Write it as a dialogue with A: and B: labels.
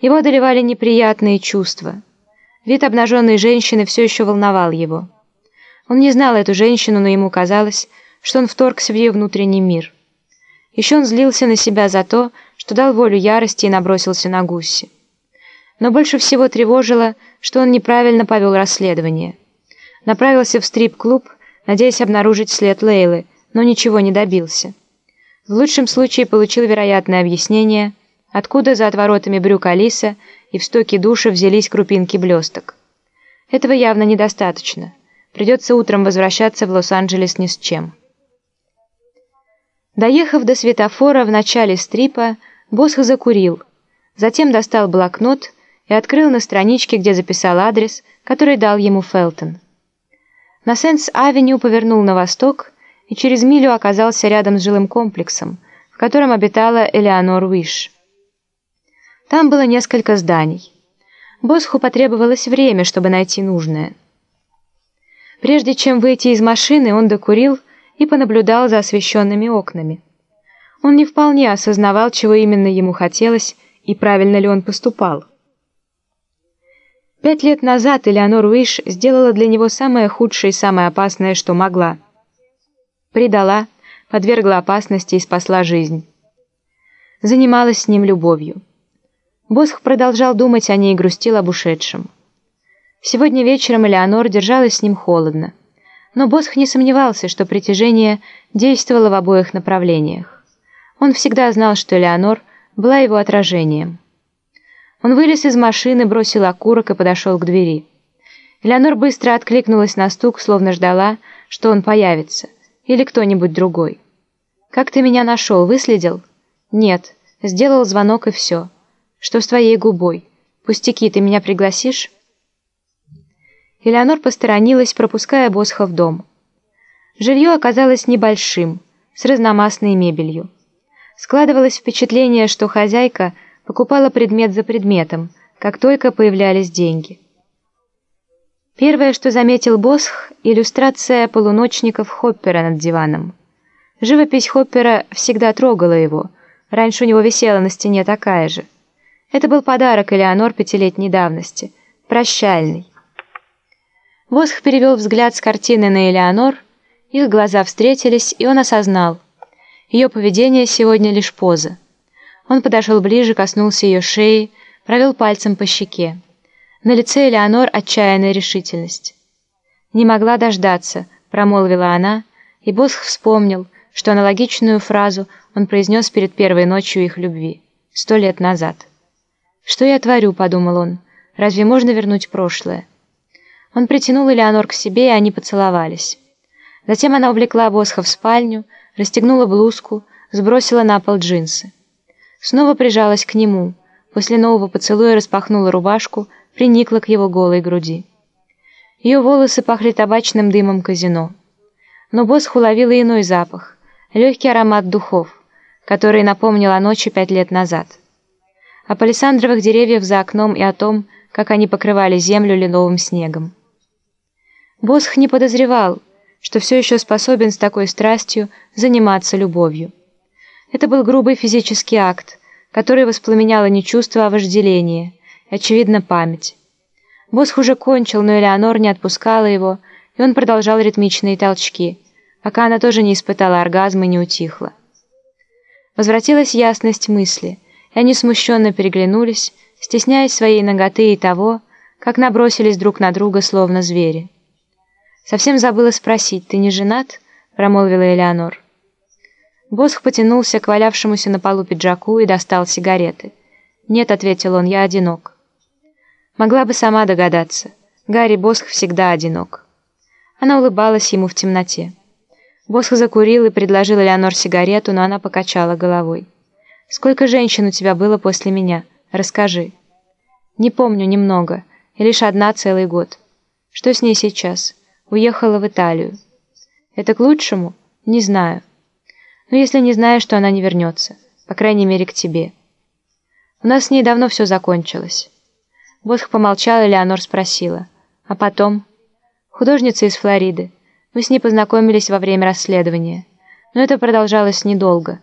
A: Его одолевали неприятные чувства. Вид обнаженной женщины все еще волновал его. Он не знал эту женщину, но ему казалось, что он вторгся в ее внутренний мир. Еще он злился на себя за то, что дал волю ярости и набросился на Гусси. Но больше всего тревожило, что он неправильно повел расследование. Направился в стрип-клуб, надеясь обнаружить след Лейлы, но ничего не добился. В лучшем случае получил вероятное объяснение, откуда за отворотами брюк Алиса и в стоке душа взялись крупинки блесток. Этого явно недостаточно. Придется утром возвращаться в Лос-Анджелес ни с чем. Доехав до светофора в начале стрипа, Босх закурил, затем достал блокнот и открыл на страничке, где записал адрес, который дал ему Фелтон. На Сенс-авеню повернул на восток и через милю оказался рядом с жилым комплексом, в котором обитала Элеонор Уиш. Там было несколько зданий. Босху потребовалось время, чтобы найти нужное. Прежде чем выйти из машины, он докурил и понаблюдал за освещенными окнами. Он не вполне осознавал, чего именно ему хотелось и правильно ли он поступал. Пять лет назад Элеонор Уиш сделала для него самое худшее и самое опасное, что могла. Предала, подвергла опасности и спасла жизнь. Занималась с ним любовью. Босх продолжал думать о ней и грустил об ушедшем. Сегодня вечером Элеонор держалась с ним холодно. Но Босх не сомневался, что притяжение действовало в обоих направлениях. Он всегда знал, что Элеонор была его отражением. Он вылез из машины, бросил окурок и подошел к двери. Элеонор быстро откликнулась на стук, словно ждала, что он появится. Или кто-нибудь другой. «Как ты меня нашел? Выследил?» «Нет. Сделал звонок и все. Что с твоей губой? Пустяки, ты меня пригласишь?» Элеонор посторонилась, пропуская Босха в дом. Жилье оказалось небольшим, с разномастной мебелью. Складывалось впечатление, что хозяйка – покупала предмет за предметом, как только появлялись деньги. Первое, что заметил Босх – иллюстрация полуночников Хоппера над диваном. Живопись Хоппера всегда трогала его, раньше у него висела на стене такая же. Это был подарок Элеонор пятилетней давности, прощальный. Босх перевел взгляд с картины на Элеонор, их глаза встретились, и он осознал. Ее поведение сегодня лишь поза. Он подошел ближе, коснулся ее шеи, провел пальцем по щеке. На лице Элеонор отчаянная решительность. «Не могла дождаться», — промолвила она, и Босх вспомнил, что аналогичную фразу он произнес перед первой ночью их любви, сто лет назад. «Что я творю?» — подумал он. «Разве можно вернуть прошлое?» Он притянул Элеонор к себе, и они поцеловались. Затем она увлекла Босха в спальню, расстегнула блузку, сбросила на пол джинсы. Снова прижалась к нему. После нового поцелуя распахнула рубашку, приникла к его голой груди. Ее волосы пахли табачным дымом казино. Но Босх уловила иной запах, легкий аромат духов, который напомнил о ночи пять лет назад. О палисандровых деревьях за окном и о том, как они покрывали землю лиловым снегом. Босх не подозревал, что все еще способен с такой страстью заниматься любовью. Это был грубый физический акт, который воспламеняло не чувство, а вожделение, очевидно, память. Босх уже кончил, но Элеонор не отпускала его, и он продолжал ритмичные толчки, пока она тоже не испытала оргазма и не утихла. Возвратилась ясность мысли, и они смущенно переглянулись, стесняясь своей ноготы и того, как набросились друг на друга, словно звери. «Совсем забыла спросить, ты не женат?» — промолвила Элеонор. Босх потянулся к валявшемуся на полу пиджаку и достал сигареты. «Нет», — ответил он, — «я одинок». Могла бы сама догадаться. Гарри Босх всегда одинок. Она улыбалась ему в темноте. Босх закурил и предложил Леонор сигарету, но она покачала головой. «Сколько женщин у тебя было после меня? Расскажи». «Не помню, немного. И лишь одна целый год. Что с ней сейчас? Уехала в Италию». «Это к лучшему? Не знаю». Но если не знаешь, что она не вернется. По крайней мере, к тебе. У нас с ней давно все закончилось. Босх помолчал, и Леонор спросила. А потом? Художница из Флориды. Мы с ней познакомились во время расследования. Но это продолжалось недолго.